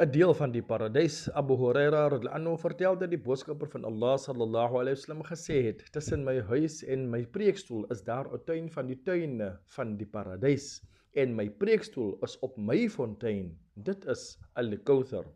'n deel van die paradys. Abu Huraira radhiyallahu vertel dat die boodskapper van Allah sallallahu alaihi wasallam gesê het: "Tussen my huis en my preekstoel is daar 'n tuin van die tuine van die paradys." en my preekstoel is op my fontein. Dit is Al-Kauthar.